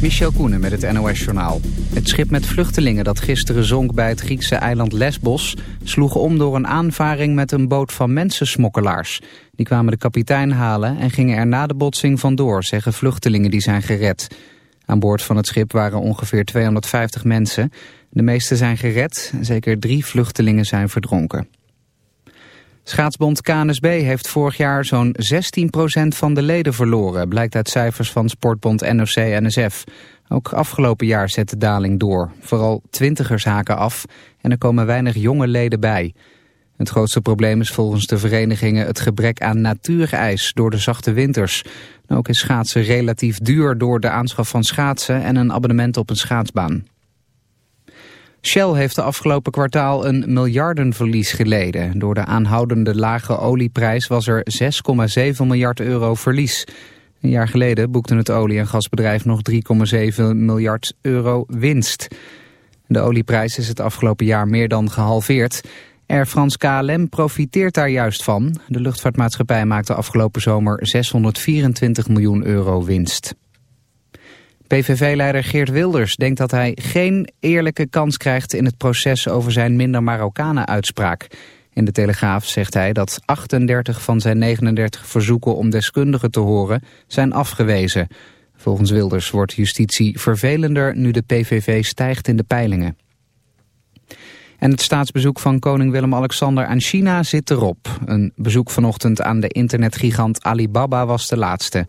Michel Koenen met het NOS-journaal. Het schip met vluchtelingen dat gisteren zonk bij het Griekse eiland Lesbos... sloeg om door een aanvaring met een boot van mensensmokkelaars. Die kwamen de kapitein halen en gingen er na de botsing vandoor... zeggen vluchtelingen die zijn gered. Aan boord van het schip waren ongeveer 250 mensen. De meeste zijn gered, zeker drie vluchtelingen zijn verdronken. Schaatsbond KNSB heeft vorig jaar zo'n 16% van de leden verloren, blijkt uit cijfers van sportbond NOC-NSF. Ook afgelopen jaar zet de daling door. Vooral twintigers haken af en er komen weinig jonge leden bij. Het grootste probleem is volgens de verenigingen het gebrek aan natuurijs door de zachte winters. Ook is schaatsen relatief duur door de aanschaf van schaatsen en een abonnement op een schaatsbaan. Shell heeft de afgelopen kwartaal een miljardenverlies geleden. Door de aanhoudende lage olieprijs was er 6,7 miljard euro verlies. Een jaar geleden boekte het olie- en gasbedrijf nog 3,7 miljard euro winst. De olieprijs is het afgelopen jaar meer dan gehalveerd. Air France KLM profiteert daar juist van. De luchtvaartmaatschappij maakte afgelopen zomer 624 miljoen euro winst. PVV-leider Geert Wilders denkt dat hij geen eerlijke kans krijgt in het proces over zijn minder Marokkanen-uitspraak. In de Telegraaf zegt hij dat 38 van zijn 39 verzoeken om deskundigen te horen zijn afgewezen. Volgens Wilders wordt justitie vervelender nu de PVV stijgt in de peilingen. En het staatsbezoek van koning Willem-Alexander aan China zit erop. Een bezoek vanochtend aan de internetgigant Alibaba was de laatste.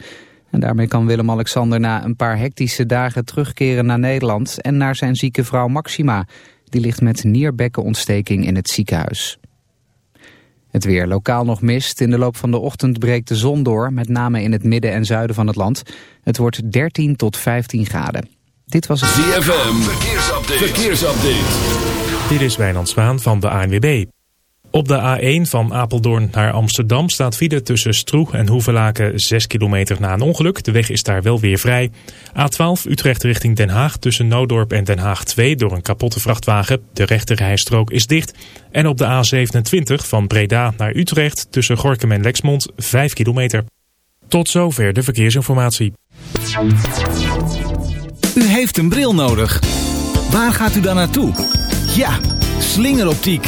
En daarmee kan Willem-Alexander na een paar hectische dagen terugkeren naar Nederland en naar zijn zieke vrouw Maxima. Die ligt met nierbekkenontsteking in het ziekenhuis. Het weer lokaal nog mist. In de loop van de ochtend breekt de zon door, met name in het midden en zuiden van het land. Het wordt 13 tot 15 graden. Dit was het ZFM. Verkeersupdate. Verkeersupdate. Dit is Wijnand Zwaan van de ANWB. Op de A1 van Apeldoorn naar Amsterdam staat file tussen Stroeg en Hoevelaken 6 kilometer na een ongeluk. De weg is daar wel weer vrij. A12 Utrecht richting Den Haag tussen Noodorp en Den Haag 2 door een kapotte vrachtwagen. De rechterrijstrook is dicht. En op de A27 van Breda naar Utrecht tussen Gorkum en Lexmond 5 kilometer. Tot zover de verkeersinformatie. U heeft een bril nodig. Waar gaat u dan naartoe? Ja, slingeroptiek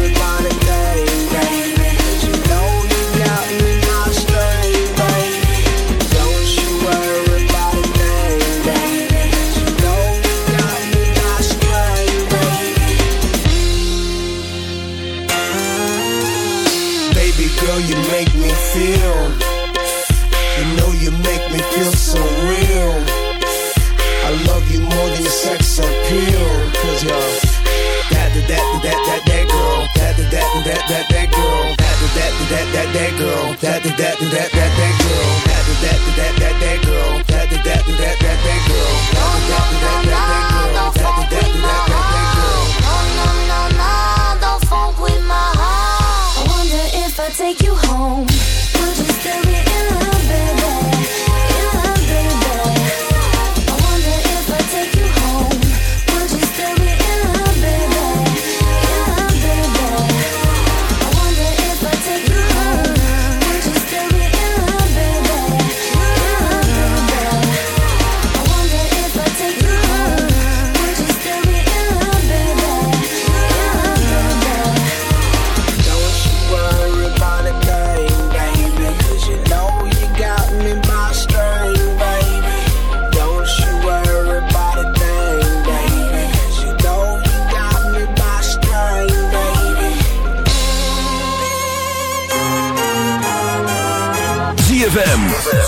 feel. You know you make me feel so real. I love you more than sex appeal. Cause you're that, that, that, that, that, that girl. That, that, that, that, that, that girl. That, that, that, that, that, girl. That, that, that, that, that, that girl. That, that, that, that, that, girl. That, that, that, that, that, that girl. That, that, that, that, that. That, that, that, that, that, girl. No, no, no, no, don't funk with my heart. I wonder if I take you home.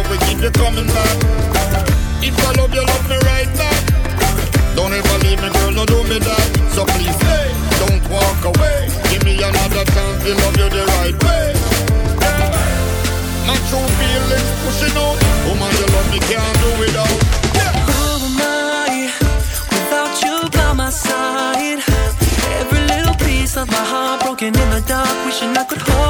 love will keep you coming back. If I love you, love me right back. Don't ever leave me, girl, no do me that. So please, don't walk away. Give me another chance to love you the right way. Yeah. My true feelings pushing out. You love me, can't do without. Who am I without you by my side? Every little piece of my heart broken in the dark, wishing I could hold.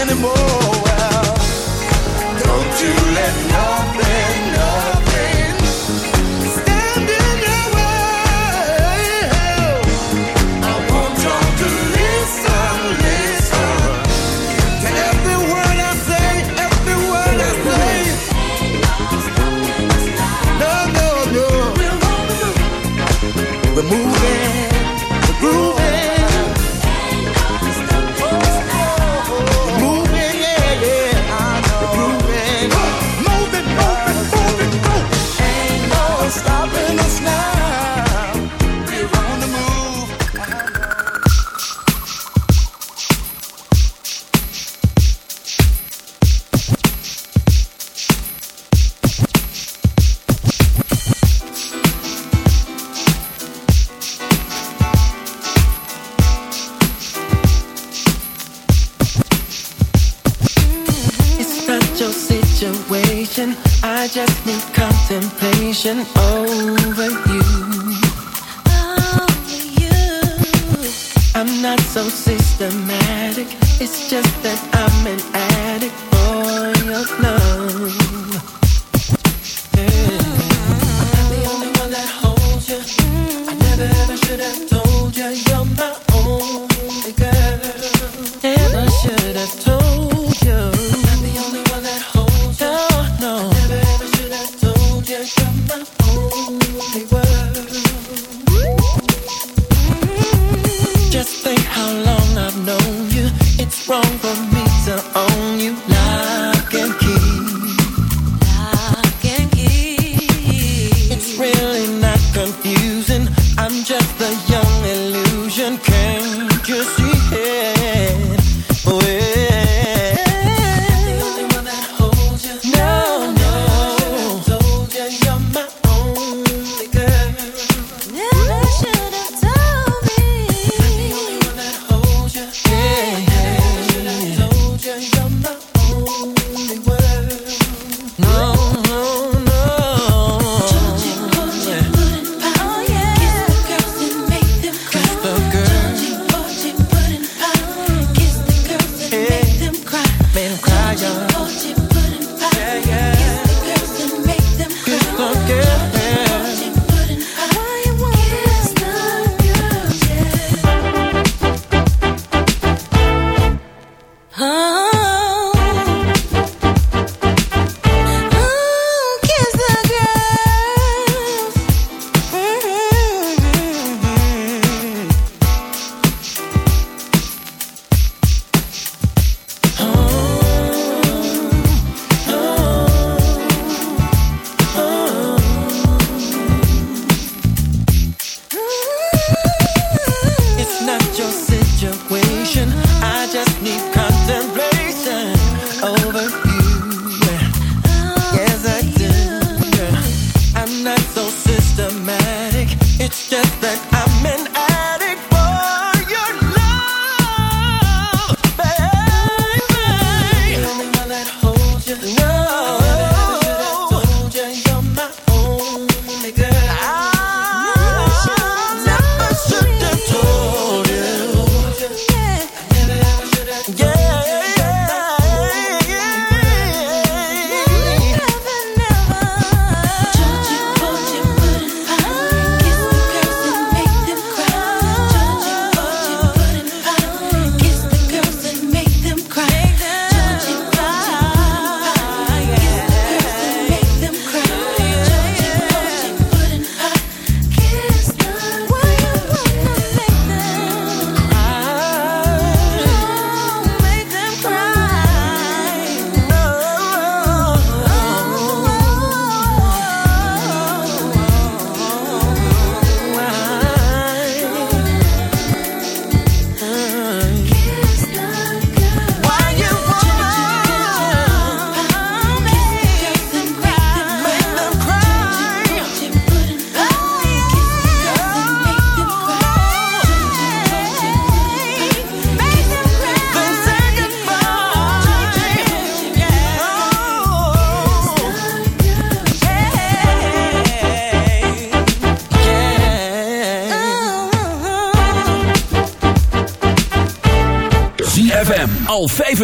anymore. Don't you let nothing, just that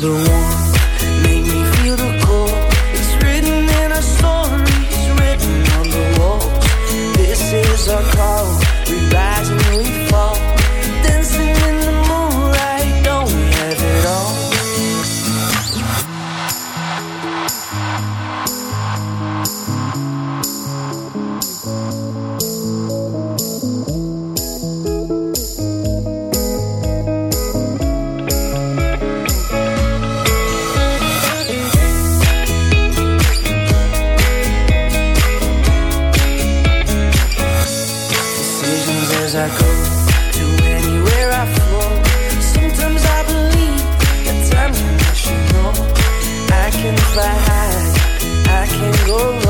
the warmth, I can fly high, I can go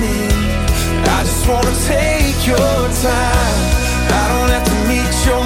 love. I just wanna take your time. I don't have to meet your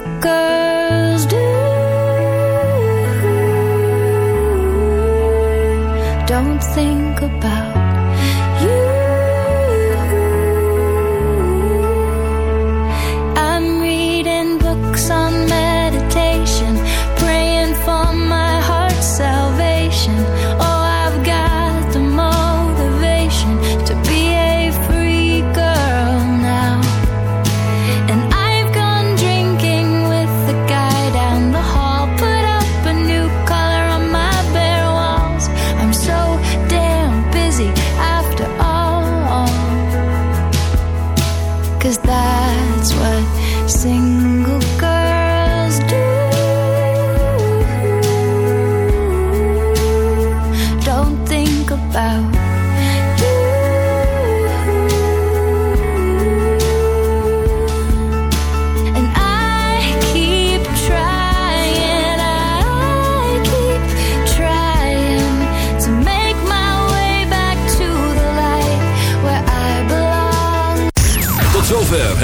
吧。